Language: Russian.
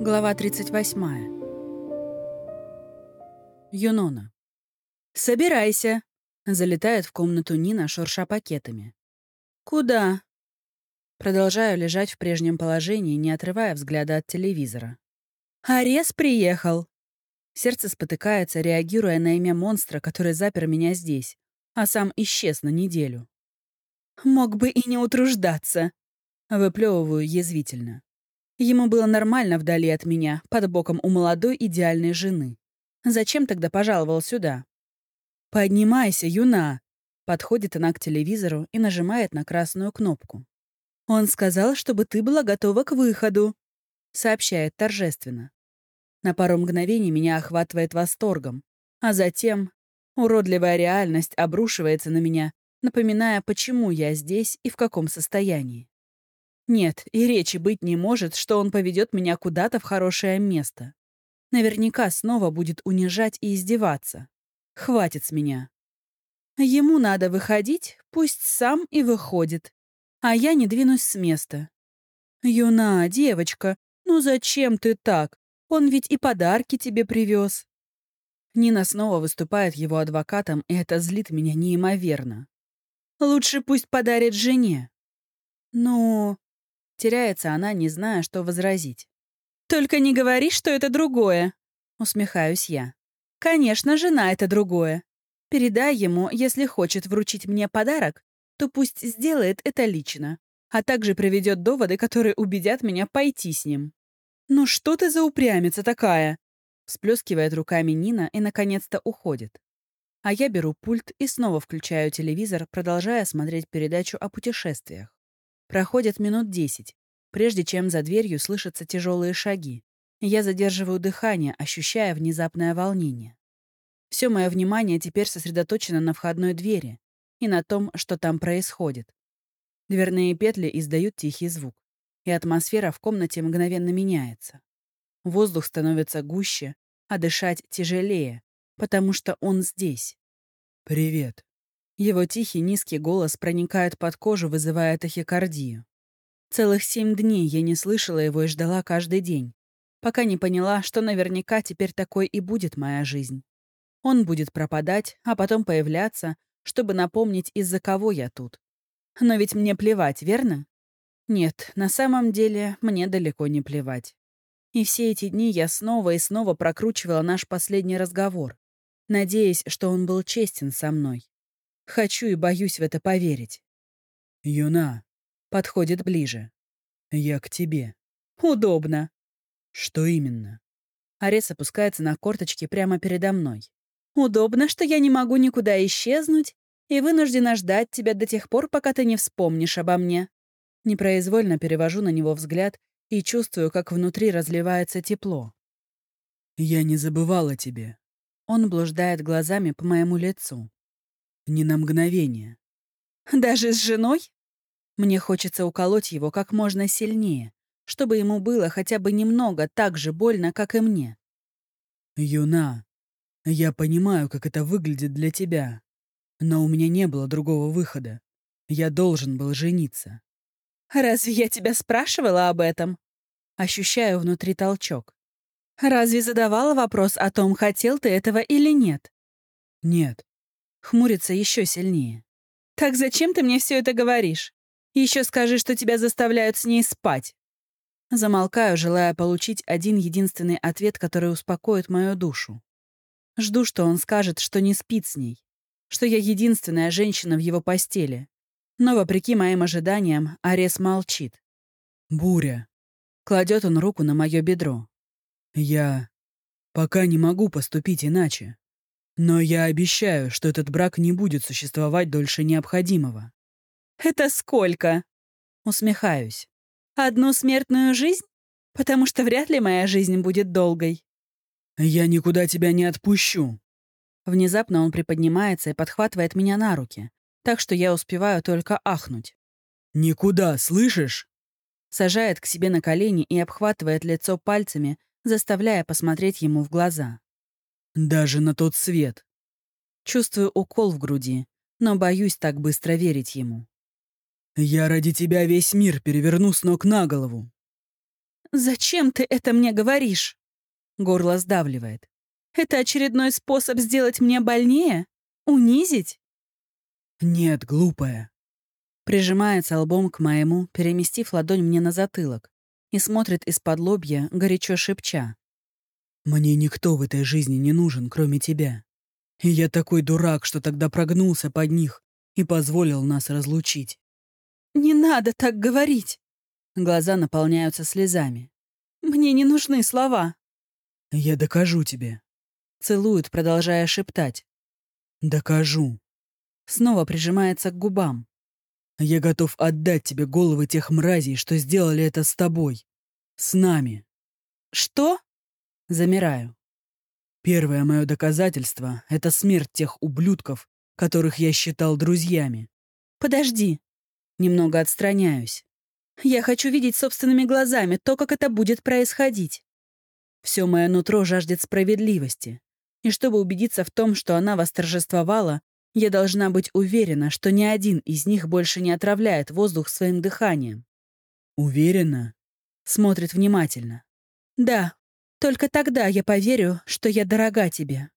Глава 38. Юнона. «Собирайся!» — залетает в комнату Нина, шурша пакетами. «Куда?» Продолжаю лежать в прежнем положении, не отрывая взгляда от телевизора. «Арес приехал!» Сердце спотыкается, реагируя на имя монстра, который запер меня здесь, а сам исчез на неделю. «Мог бы и не утруждаться!» Выплевываю язвительно. Ему было нормально вдали от меня, под боком у молодой идеальной жены. Зачем тогда пожаловал сюда? «Поднимайся, юна!» Подходит она к телевизору и нажимает на красную кнопку. «Он сказал, чтобы ты была готова к выходу», — сообщает торжественно. На пару мгновений меня охватывает восторгом, а затем уродливая реальность обрушивается на меня, напоминая, почему я здесь и в каком состоянии. Нет, и речи быть не может, что он поведет меня куда-то в хорошее место. Наверняка снова будет унижать и издеваться. Хватит с меня. Ему надо выходить, пусть сам и выходит. А я не двинусь с места. Юна, девочка, ну зачем ты так? Он ведь и подарки тебе привез. Нина снова выступает его адвокатом, и это злит меня неимоверно. Лучше пусть подарит жене. Ну, Теряется она, не зная, что возразить. «Только не говори, что это другое!» Усмехаюсь я. «Конечно, жена — это другое. Передай ему, если хочет вручить мне подарок, то пусть сделает это лично, а также приведет доводы, которые убедят меня пойти с ним». «Ну что ты за упрямица такая?» Всплескивает руками Нина и, наконец-то, уходит. А я беру пульт и снова включаю телевизор, продолжая смотреть передачу о путешествиях. Проходит минут десять, прежде чем за дверью слышатся тяжелые шаги. Я задерживаю дыхание, ощущая внезапное волнение. Все мое внимание теперь сосредоточено на входной двери и на том, что там происходит. Дверные петли издают тихий звук, и атмосфера в комнате мгновенно меняется. Воздух становится гуще, а дышать тяжелее, потому что он здесь. «Привет», его тихий низкий голос проникает под кожу, вызывая тахикардию. Целых семь дней я не слышала его и ждала каждый день, пока не поняла, что наверняка теперь такой и будет моя жизнь. Он будет пропадать, а потом появляться, чтобы напомнить, из-за кого я тут. Но ведь мне плевать, верно? Нет, на самом деле мне далеко не плевать. И все эти дни я снова и снова прокручивала наш последний разговор, надеясь, что он был честен со мной. Хочу и боюсь в это поверить. «Юна», подходит ближе. «Я к тебе». «Удобно». «Что именно?» Арес опускается на корточки прямо передо мной. «Удобно, что я не могу никуда исчезнуть и вынуждена ждать тебя до тех пор, пока ты не вспомнишь обо мне». Непроизвольно перевожу на него взгляд и чувствую, как внутри разливается тепло. «Я не забывала тебе». Он блуждает глазами по моему лицу. Ни на мгновение. Даже с женой? Мне хочется уколоть его как можно сильнее, чтобы ему было хотя бы немного так же больно, как и мне. Юна, я понимаю, как это выглядит для тебя. Но у меня не было другого выхода. Я должен был жениться. Разве я тебя спрашивала об этом? Ощущаю внутри толчок. Разве задавала вопрос о том, хотел ты этого или нет? Нет. Хмурится еще сильнее. «Так зачем ты мне все это говоришь? Еще скажи, что тебя заставляют с ней спать». Замолкаю, желая получить один единственный ответ, который успокоит мою душу. Жду, что он скажет, что не спит с ней, что я единственная женщина в его постели. Но, вопреки моим ожиданиям, Арес молчит. «Буря». Кладет он руку на мое бедро. «Я пока не могу поступить иначе. Но я обещаю, что этот брак не будет существовать дольше необходимого. «Это сколько?» Усмехаюсь. «Одну смертную жизнь? Потому что вряд ли моя жизнь будет долгой». «Я никуда тебя не отпущу». Внезапно он приподнимается и подхватывает меня на руки, так что я успеваю только ахнуть. «Никуда, слышишь?» Сажает к себе на колени и обхватывает лицо пальцами, заставляя посмотреть ему в глаза. Даже на тот свет. Чувствую укол в груди, но боюсь так быстро верить ему. Я ради тебя весь мир переверну с ног на голову. «Зачем ты это мне говоришь?» Горло сдавливает. «Это очередной способ сделать мне больнее? Унизить?» «Нет, глупая». Прижимается лбом к моему, переместив ладонь мне на затылок, и смотрит из-под лобья, горячо шепча. «Мне никто в этой жизни не нужен, кроме тебя. И я такой дурак, что тогда прогнулся под них и позволил нас разлучить». «Не надо так говорить!» Глаза наполняются слезами. «Мне не нужны слова». «Я докажу тебе». Целует, продолжая шептать. «Докажу». Снова прижимается к губам. «Я готов отдать тебе головы тех мразей, что сделали это с тобой. С нами». «Что?» Замираю. Первое мое доказательство — это смерть тех ублюдков, которых я считал друзьями. «Подожди». Немного отстраняюсь. Я хочу видеть собственными глазами то, как это будет происходить. Все мое нутро жаждет справедливости. И чтобы убедиться в том, что она восторжествовала, я должна быть уверена, что ни один из них больше не отравляет воздух своим дыханием. Уверена? Смотрит внимательно. Да, только тогда я поверю, что я дорога тебе.